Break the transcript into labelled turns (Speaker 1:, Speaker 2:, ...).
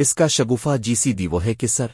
Speaker 1: اس کا شگوفہ جیسی دی وہ ہے کہ سر۔